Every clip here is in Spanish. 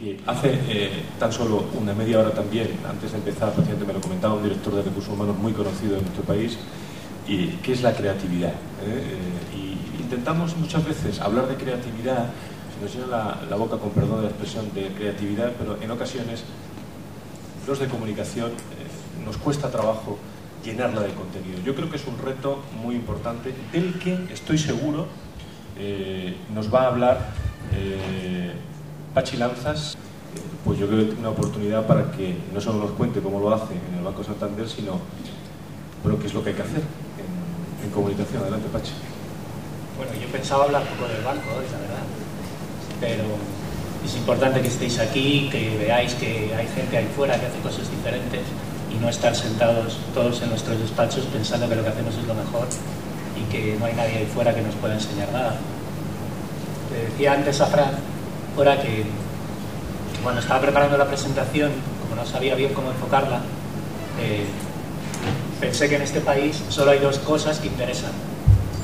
que hace eh, tan solo una media hora también, antes de empezar, precisamente me lo comentaba un director de recursos humanos muy conocido en nuestro país, y que es la creatividad. ¿eh? y intentamos muchas veces hablar de creatividad, se nos llena la, boca con perdón de la expresión de creatividad, pero en ocasiones los de comunicación nos cuesta trabajo llenarla de contenido. Yo creo que es un reto muy importante del que estoy seguro nos va a hablar Lanzas, pues yo creo que tiene una oportunidad para que no solo nos cuente cómo lo hace en el Banco Santander, sino pero qué es lo que hay que hacer en, comunicación. Adelante, Pachi. Bueno, yo pensaba hablar un poco del banco hoy, la verdad, pero es importante que estéis aquí, que veáis que hay gente ahí fuera que hace cosas diferentes y no estar sentados todos en nuestros despachos pensando que lo que hacemos es lo mejor y que no hay nadie ahí fuera que nos pueda enseñar nada. Le decía antes a Fran fuera que, cuando estaba preparando la presentación, como no sabía bien cómo enfocarla, eh, pensé que en este país solo hay dos cosas que interesan,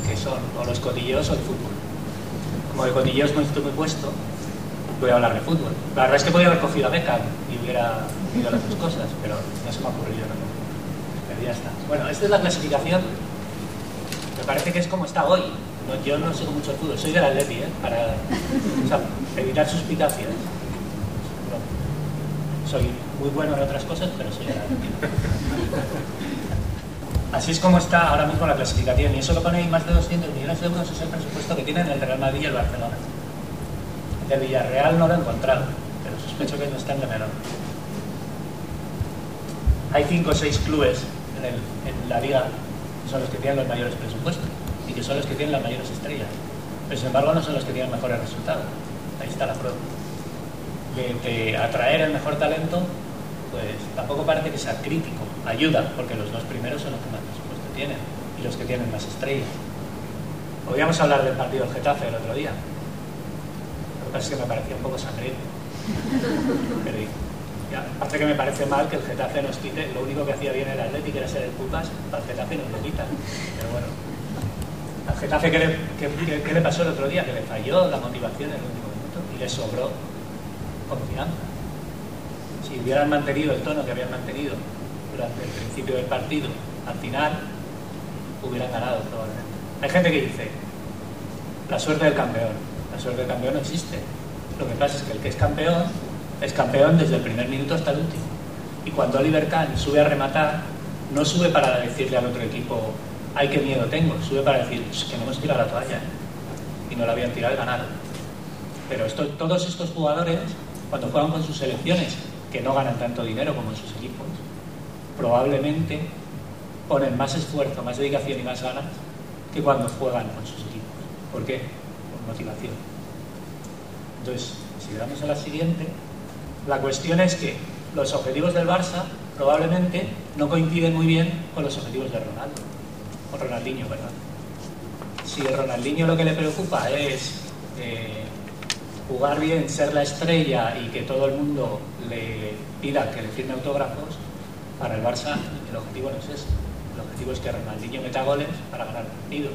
que son o los cotilleos o el fútbol. Como de cotilleos no estoy muy puesto, voy a hablar de fútbol. La verdad es que podía haber cogido a Beckham y hubiera unido las dos cosas, pero no se me ha ocurrido. ¿no? Pero ya está. Bueno, esta es la clasificación. Me parece que es como está hoy yo no sigo mucho el fútbol, soy del Atleti, ¿eh? para evitar suspicacias. soy muy bueno en otras cosas, pero soy del Atleti. Así es como está ahora mismo la clasificación, y eso lo pone ahí más de 200 millones de euros, es el presupuesto que tienen el Real Madrid y el Barcelona. De Villarreal no lo he encontrado, pero sospecho que no están de menor. Hay 5 o 6 clubes en la liga que son los que tienen los mayores presupuestos y que son los que tienen las mayores estrellas. Pero sin embargo no son los que tienen mejores resultados. Ahí está la prueba. De, atraer el mejor talento, pues tampoco parece que sea crítico. Ayuda, porque los dos primeros son los que más presupuesto tienen y los que tienen más estrellas. Podríamos hablar del partido del Getafe el otro día. Lo que pasa es que me parecía un poco sangriento. Pero ya, aparte que me parece mal que el Getafe nos quite, lo único que hacía bien el Atlético era ser el Pupas, para el Getafe nos lo quitan. Pero bueno, al Getafe, ¿qué le, pasó el otro día? Que le falló la motivación en el último minuto y le sobró confianza. Si hubieran mantenido el tono que habían mantenido durante el principio del partido, al final hubieran ganado probablemente. Hay gente que dice, la suerte del campeón. La suerte del campeón no existe. Lo que pasa es que el que es campeón es campeón desde el primer minuto hasta el último. Y cuando Oliver Kahn sube a rematar, no sube para decirle al otro equipo, ay, qué miedo tengo. Sube para decir, que no hemos tirado la toalla. ¿eh? Y no la habían tirado y ganado. Pero todos estos jugadores, cuando juegan con sus selecciones, que no ganan tanto dinero como en sus equipos, probablemente ponen más esfuerzo, más dedicación y más ganas que cuando juegan con sus equipos. ¿Por qué? Por motivación. Entonces, si vamos a la siguiente, la cuestión es que los objetivos del Barça probablemente no coinciden muy bien con los objetivos de Ronaldo. Ronaldinho, perdón. Si Ronaldinho lo que le preocupa es eh, jugar bien, ser la estrella y que todo el mundo le pida que le firme autógrafos, para el Barça el objetivo no es ese. El objetivo es que Ronaldinho meta goles para ganar el partido.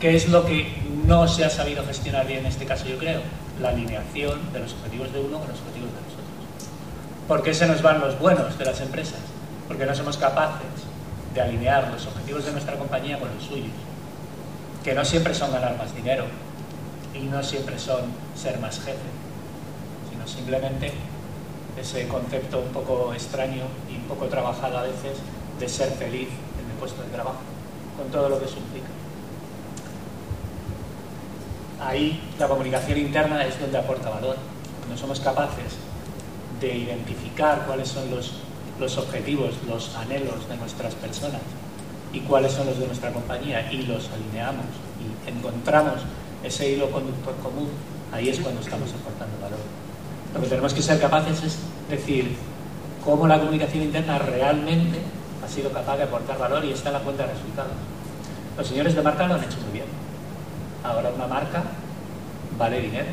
¿Qué es lo que no se ha sabido gestionar bien en este caso, yo creo? La alineación de los objetivos de uno con los objetivos de los otros. ¿Por qué se nos van los buenos de las empresas? Porque no somos capaces de alinear los objetivos de nuestra compañía con los suyos, que no siempre son ganar más dinero y no siempre son ser más jefe, sino simplemente ese concepto un poco extraño y un poco trabajado a veces de ser feliz en el puesto de trabajo, con todo lo que eso implica. Ahí la comunicación interna es donde aporta valor. No somos capaces de identificar cuáles son los los objetivos, los anhelos de nuestras personas y cuáles son los de nuestra compañía y los alineamos y encontramos ese hilo conductor común, ahí es cuando estamos aportando valor. Lo que tenemos que ser capaces es decir cómo la comunicación interna realmente ha sido capaz de aportar valor y está en la cuenta de resultados. Los señores de marca lo han hecho muy bien. Ahora una marca vale dinero.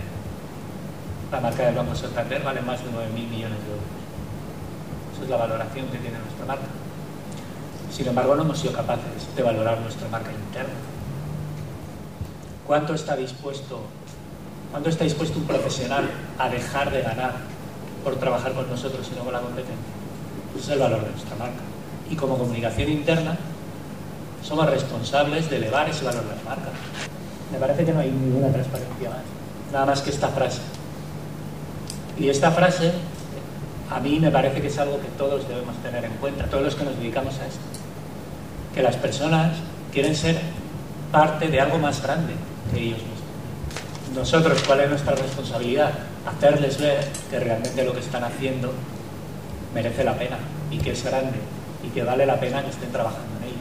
La marca del Banco Santander vale más de 9.000 millones de euros es la valoración que tiene nuestra marca. Sin embargo, no hemos sido capaces de valorar nuestra marca interna. ¿Cuánto está dispuesto ¿Cuándo está dispuesto un profesional a dejar de ganar por trabajar con nosotros y no con la competencia? Ese es el valor de nuestra marca. Y como comunicación interna, somos responsables de elevar ese valor de la marca. Me parece que no hay ninguna transparencia más. Nada más que esta frase. Y esta frase, a mí me parece que es algo que todos debemos tener en cuenta, todos los que nos dedicamos a esto. Que las personas quieren ser parte de algo más grande que ellos mismos. Nosotros, ¿cuál es nuestra responsabilidad? Hacerles ver que realmente lo que están haciendo merece la pena y que es grande y que vale la pena que estén trabajando en ello.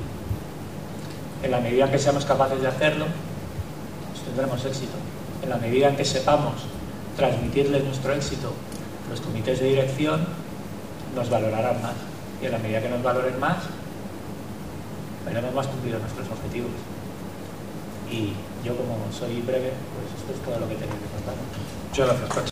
En la medida que seamos capaces de hacerlo, pues tendremos éxito. En la medida que sepamos transmitirles nuestro éxito, los comités de dirección nos valorarán más. Y en la medida que nos valoren más, veremos más cumplidos nuestros objetivos. Y yo como soy breve, pues esto es todo lo que tenía que contar. Muchas gracias.